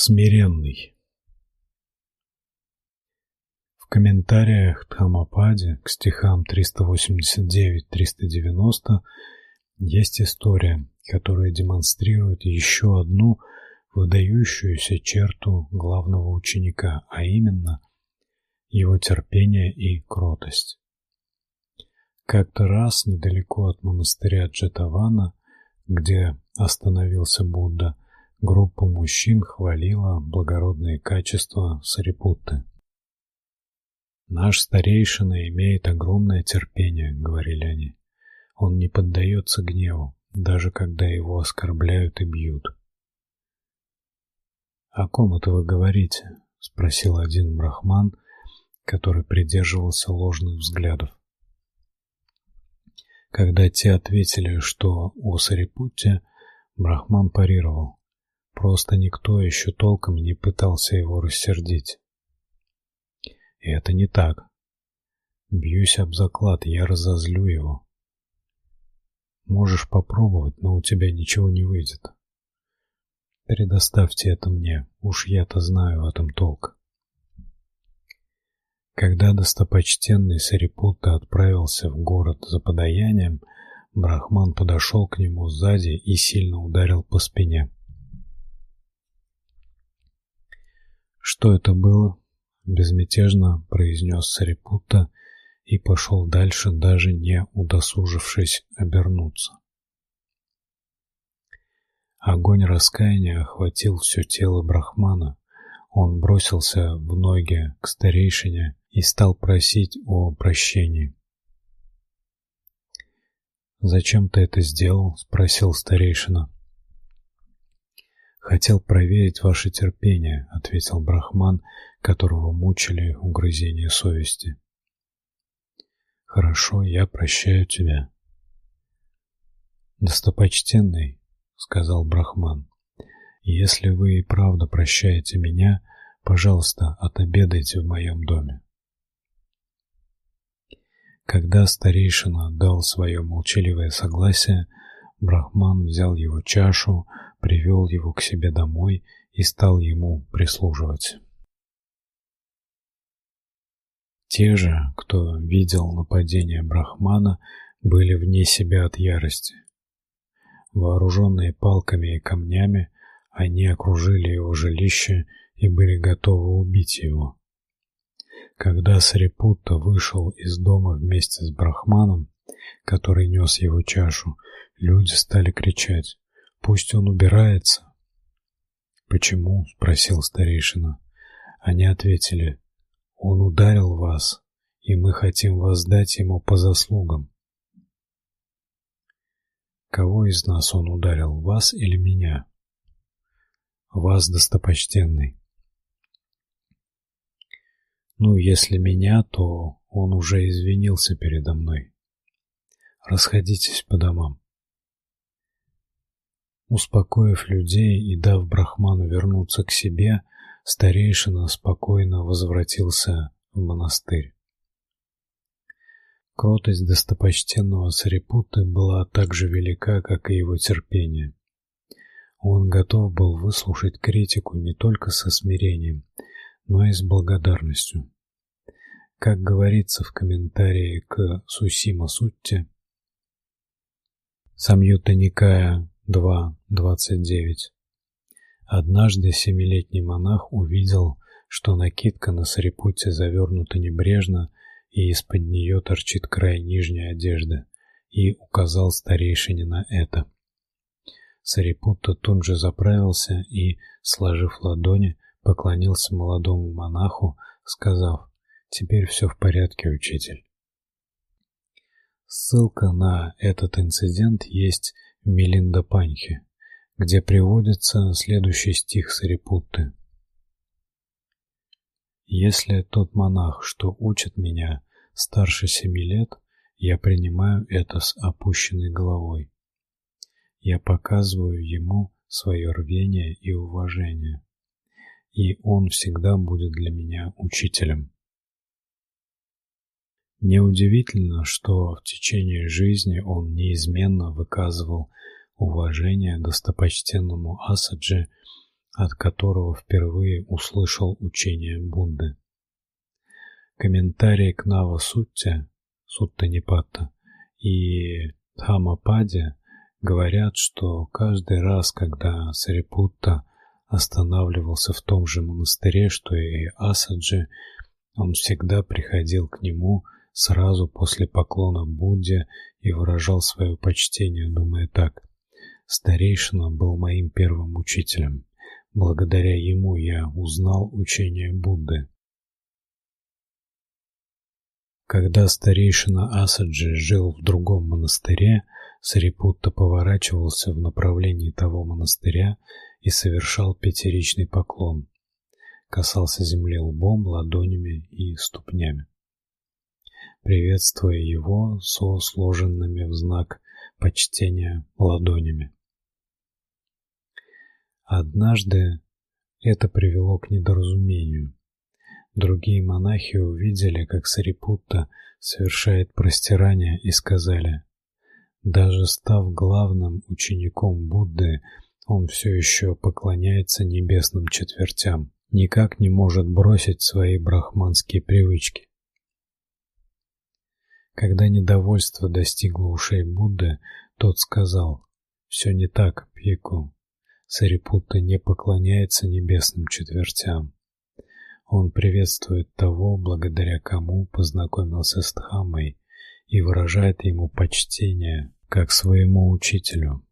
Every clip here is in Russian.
Смиренный. В комментариях Дхаммападе к стихам 389-390 есть история, которая демонстрирует еще одну выдающуюся черту главного ученика, а именно его терпение и кротость. Как-то раз недалеко от монастыря Джетавана, где остановился Будда, Группа мужчин хвалила благородные качества Сарипутты. Наш старейшина имеет огромное терпение, говорили они. Он не поддается гневу, даже когда его оскорбляют и бьют. О ком это вы говорите? спросил один брахман, который придерживался ложных взглядов. Когда те ответили, что о Сарипутте, брахман парировал: Просто никто еще толком не пытался его рассердить. И это не так. Бьюсь об заклад, я разозлю его. Можешь попробовать, но у тебя ничего не выйдет. Предоставьте это мне, уж я-то знаю в этом толк. Когда достопочтенный Сарипутта отправился в город за подаянием, Брахман подошел к нему сзади и сильно ударил по спине. Что это было? безмятежно произнес Сарипутта и пошел дальше, даже не удосужившись обернуться. Огонь раскаяния охватил все тело брахмана. Он бросился в ноги к старейшине и стал просить о прощении. "Зачем ты это сделал?" спросил старейшина. Хотел проверить ваше терпение, ответил брахман, которого мучили угрызения совести. Хорошо, я прощаю тебя. Достопочтенный, сказал брахман. Если вы и правда прощаете меня, пожалуйста, отобедайте в моем доме. Когда старейшина дал свое молчаливое согласие, Брахман взял его чашу, привел его к себе домой и стал ему прислуживать. Те же, кто видел нападение Брахмана, были вне себя от ярости. Вооруженные палками и камнями, они окружили его жилище и были готовы убить его. Когда Сарипутта вышел из дома вместе с Брахманом, который нес его чашу, люди стали кричать: Пусть он убирается. Почему? спросил старейшина. Они ответили: Он ударил вас, и мы хотим воздать ему по заслугам. Кого из нас он ударил, вас или меня? Вас, достопочтенный. Ну, если меня, то он уже извинился передо мной. Расходитесь по домам. Успокоив людей и дав брахману вернуться к себе, старейшина спокойно возвратился в монастырь. Кротость достопочтенного Сарипутты была так же велика, как и его терпение. Он готов был выслушать критику не только со смирением, но и с благодарностью. Как говорится в комментарии к Сусима Сутте, Самьютта Никая 2.29. Однажды семилетний монах увидел, что накидка на сарипутте завернута небрежно, и из-под нее торчит край нижней одежды, и указал старейшине на это. Сарипутта тут же заправился и, сложив ладони, поклонился молодому монаху, сказав: "Теперь все в порядке, учитель". Ссылка на этот инцидент есть Милинда Панхи, где приводится следующий стих Сарипутты. Если тот монах, что учит меня, старше семи лет, я принимаю это с опущенной головой. Я показываю ему свое рвение и уважение, и он всегда будет для меня учителем. Неудивительно, что в течение жизни он неизменно выказывал уважение достопочтенному Асаджи, от которого впервые услышал учение Будды. Комментарии к Нава Сутте, Сутта Нипатта и Дхаммападе говорят, что каждый раз, когда Сарипутта останавливался в том же монастыре, что и Асаджи, он всегда приходил к нему сразу после поклона Будде и выражал свое почтение, думая так: старейшина был моим первым учителем. Благодаря ему я узнал учение Будды. Когда старейшина Асаджи жил в другом монастыре, Сарипутта поворачивался в направлении того монастыря и совершал пятеричный поклон. Касался земли лбом, ладонями и ступнями. Приветствуя его со сложенными в знак почтения ладонями. Однажды это привело к недоразумению. Другие монахи увидели, как Сарипутта совершает простирание и сказали: даже став главным учеником Будды, он все еще поклоняется небесным четвертям, никак не может бросить свои брахманские привычки. Когда недовольство достигло ушей Будды, тот сказал: «Все не так, Пику. Сарипутта не поклоняется небесным четвертям. Он приветствует того, благодаря кому познакомился с Дхаммой, и выражает ему почтение как своему учителю.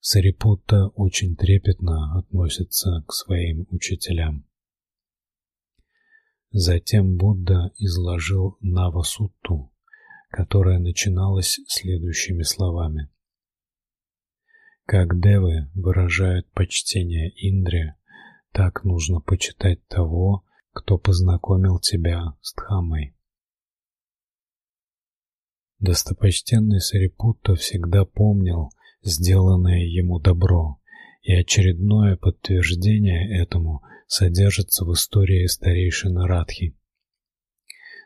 Сарипутта очень трепетно относится к своим учителям. Затем Будда изложил Навасутту, которая начиналась следующими словами: Как девы выражают почтение Индре, так нужно почитать того, кто познакомил тебя с Дхаммой. Достопочтенный Сарипутта всегда помнил сделанное ему добро, и очередное подтверждение этому содержится в истории старейшины Радхи.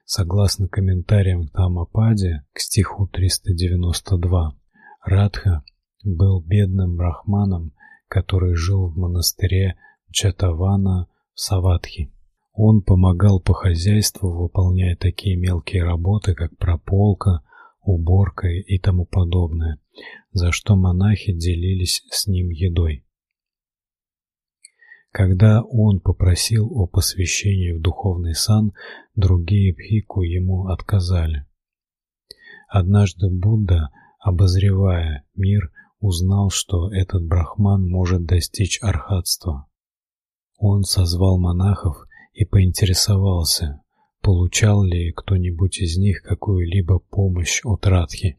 Согласно комментариям к Тамападе к стиху 392, Радха был бедным брахманом, который жил в монастыре Чатавана в Саватхи. Он помогал по хозяйству, выполняя такие мелкие работы, как прополка, уборка и тому подобное, за что монахи делились с ним едой. Когда он попросил о посвящении в духовный сан, другие бхикку ему отказали. Однажды Будда, обозревая мир, узнал, что этот брахман может достичь архатства. Он созвал монахов и поинтересовался, получал ли кто-нибудь из них какую-либо помощь от Радхи.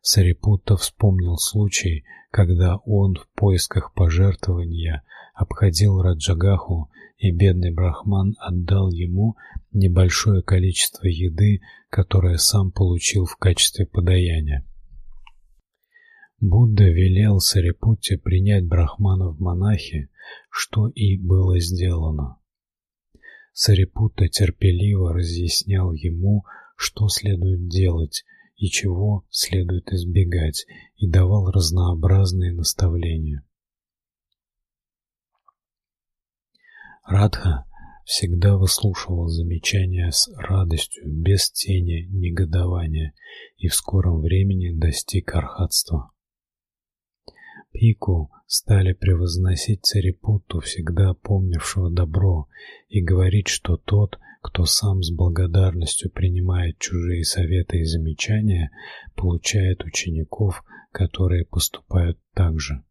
Сарипутта вспомнил случай, когда он в поисках пожертвования обходил Раджагаху, и бедный брахман отдал ему небольшое количество еды, которое сам получил в качестве подаяния. Будда велел Сарипутте принять брахмана в монахи, что и было сделано. Сарипутта терпеливо разъяснял ему, что следует делать и чего следует избегать, и давал разнообразные наставления. Радха всегда выслушивал замечания с радостью, без тени негодования, и в скором времени достиг архатства. Пику стали превозносить Царипутту, всегда помнившего добро, и говорить, что тот, кто сам с благодарностью принимает чужие советы и замечания, получает учеников, которые поступают так же.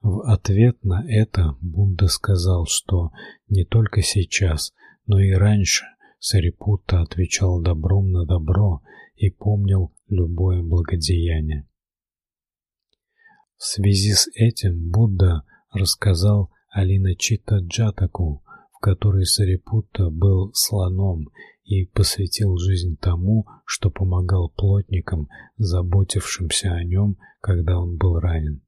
В ответ на это Будда сказал, что не только сейчас, но и раньше Сарипутта отвечал добром на добро и помнил любое благодеяние. В связи с этим Будда рассказал Алиночита Джатаку, в которой Сарипутта был слоном и посвятил жизнь тому, что помогал плотникам, заботившимся о нем, когда он был ранен.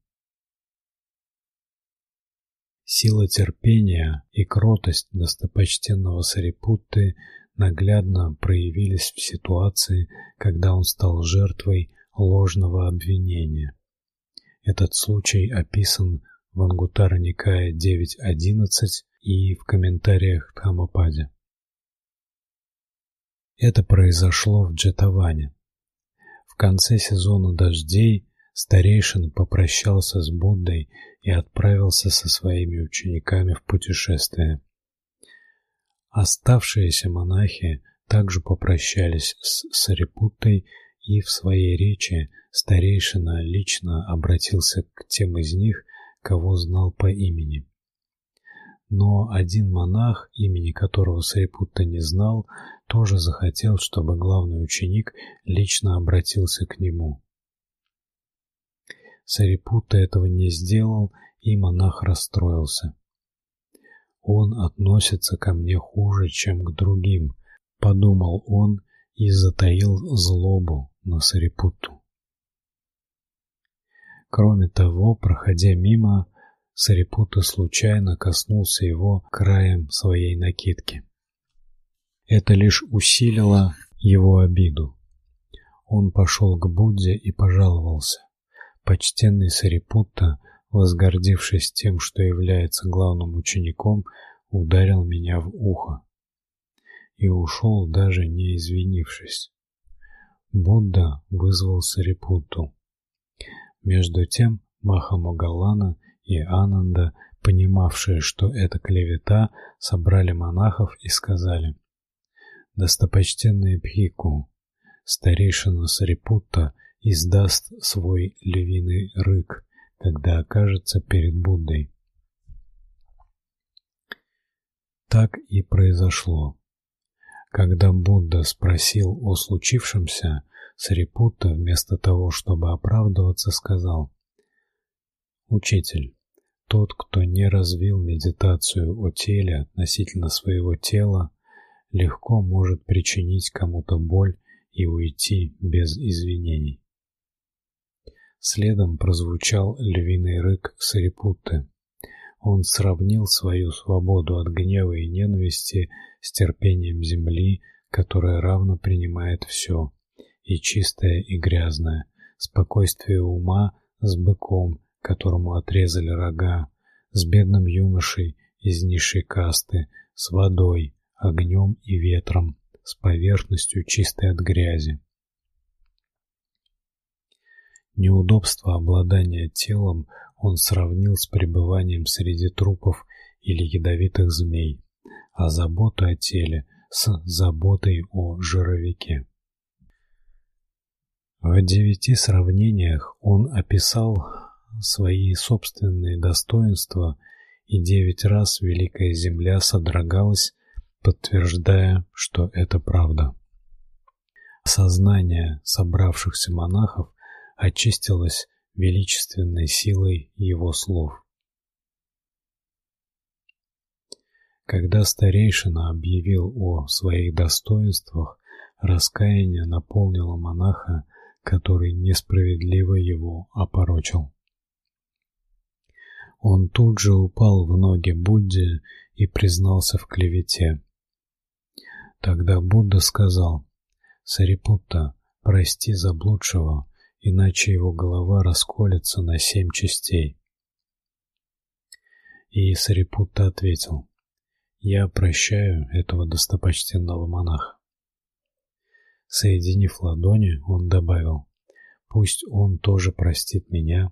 Сила терпения и кротость достопочтенного Сарипутты наглядно проявились в ситуации, когда он стал жертвой ложного обвинения. Этот случай описан в Ангутара Никая 9.11 и в комментариях к Хамападе. Это произошло в Джетаване. В конце сезона дождей старейшина попрощался с Буддой и отправился со своими учениками в путешествие. Оставшиеся монахи также попрощались с Сарипуттой, и в своей речи старейшина лично обратился к тем из них, кого знал по имени. Но один монах, имени которого Сарипутта не знал, тоже захотел, чтобы главный ученик лично обратился к нему. Сарипутта этого не сделал, и монах расстроился. Он относится ко мне хуже, чем к другим, подумал он и затаил злобу на Сарипутту. Кроме того, проходя мимо, Сарипутта случайно коснулся его краем своей накидки. Это лишь усилило его обиду. Он пошел к Будде и пожаловался. Почтенный Сарипутта, возгордившись тем, что является главным учеником, ударил меня в ухо и ушел даже не извинившись. Будда вызвал Сарипутту. Между тем Махамогаллана и Ананда, понимавшие, что это клевета, собрали монахов и сказали: "Достопочтенный Бхикку, старейшина Сарипутта издаст свой львиный рык, когда окажется перед Буддой". Так и произошло. Когда Будда спросил о случившемся, Сарипутта вместо того, чтобы оправдываться, сказал: Учитель, тот, кто не развил медитацию о теле относительно своего тела, легко может причинить кому-то боль и уйти без извинений. Следом прозвучал львиный рык Сарипутты. Он сравнил свою свободу от гнева и ненависти с терпением земли, которая равно принимает все, и чистое, и грязное, спокойствие ума с быком, которому отрезали рога, с бедным юношей из низшей касты, с водой, огнем и ветром, с поверхностью чистой от грязи. Неудобство обладания телом он сравнил с пребыванием среди трупов или ядовитых змей, а заботу о теле с заботой о жировике. В девяти сравнениях он описал свои собственные достоинства, и девять раз великая земля содрогалась, подтверждая, что это правда. Сознание собравшихся монахов очистилось величественной силой его слов. Когда старейшина объявил о своих достоинствах, раскаяние наполнило монаха, который несправедливо его опорочил. Он тут же упал в ноги Будде и признался в клевете. Тогда Будда сказал: "Сарипутта, прости заблудшего, иначе его голова расколется на семь частей". И Сарипутта ответил: "Я прощаю этого достопочтенного монаха". Соединив ладони, он добавил: "Пусть он тоже простит меня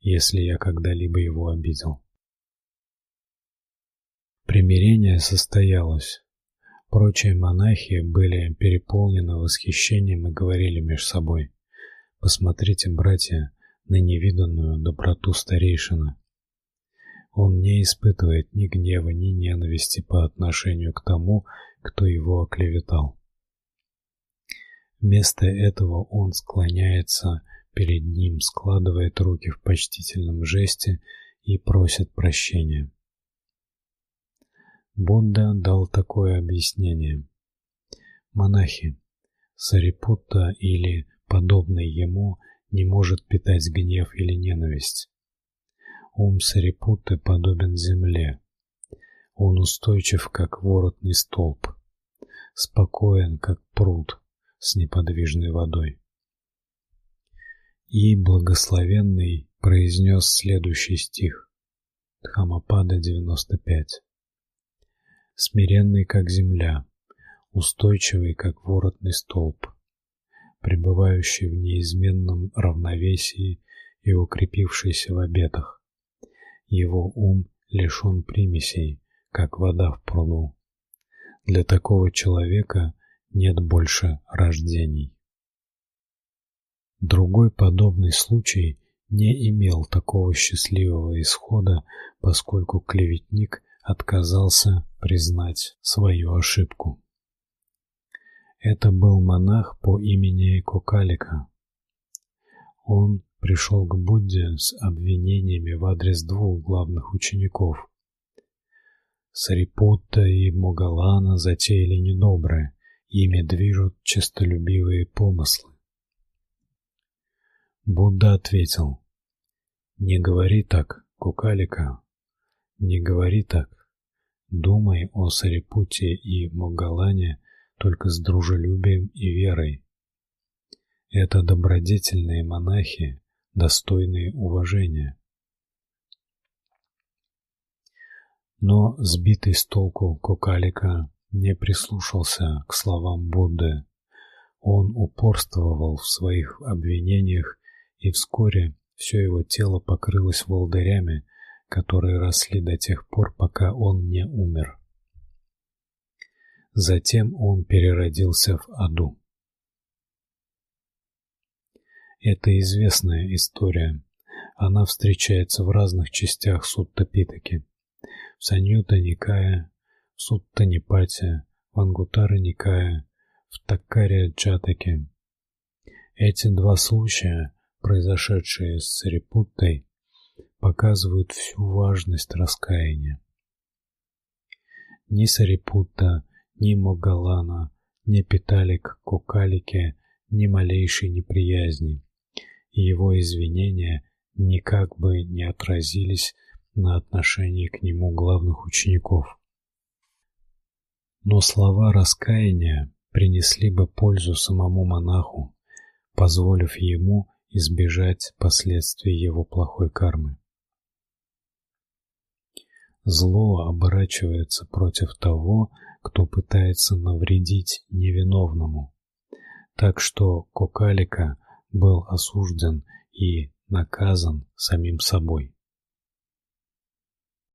если я когда-либо его обидел. Примирение состоялось. Прочие монахи были переполнены восхищением и говорили между собой: "Посмотрите, братья, на невиданную доброту старейшины. Он не испытывает ни гнева, ни ненависти по отношению к тому, кто его оклеветал. Вместо этого он склоняется перед ним, складывает руки в почтительном жесте и просит прощения. Будда дал такое объяснение: монахи, Сарипутта или подобный ему не может питать гнев или ненависть. Ум Сарипутты подобен земле. Он устойчив, как воротный столб, спокоен, как пруд с неподвижной водой и благословенный произнес следующий стих. Дхамапада 95. Смиренный как земля, устойчивый как воротный столб, пребывающий в неизменном равновесии и укрепившийся в обетах. Его ум лишен примесей, как вода в пруду. Для такого человека нет больше рождений. Другой подобный случай не имел такого счастливого исхода, поскольку клеветник отказался признать свою ошибку. Это был монах по имени Кокалика. Он пришел к Будде с обвинениями в адрес двух главных учеников. Сарипутта и Могалана затеяли недоброе, ими движут честолюбивые помыслы. Будда ответил: "Не говори так, Кукалика. Не говори так. Думай о Сарипуте и Могалане только с дружелюбием и верой. Это добродетельные монахи, достойные уважения. Но сбитый с толку Кокалика не прислушался к словам Будды. Он упорствовал в своих обвинениях, и вскоре все его тело покрылось волдырями, которые росли до тех пор, пока он не умер. Затем он переродился в аду. Это известная история. Она встречается в разных частях Сутта Питаки. В Саньютта Никая, Сутта Нипате, в Ангутара Никая, в Таккаре Джатаке. Эти два случая, произошедшие с Сарипуттой, показывают всю важность раскаяния. Ни Сарипутта, ни Могалана не питали к Кокалике ни малейшей неприязни, и его извинения никак бы не отразились на отношении к нему главных учеников. Но слова раскаяния принесли бы пользу самому монаху, позволив ему избежать последствий его плохой кармы. Зло оборачивается против того, кто пытается навредить невиновному. Так что Кокалика был осужден и наказан самим собой.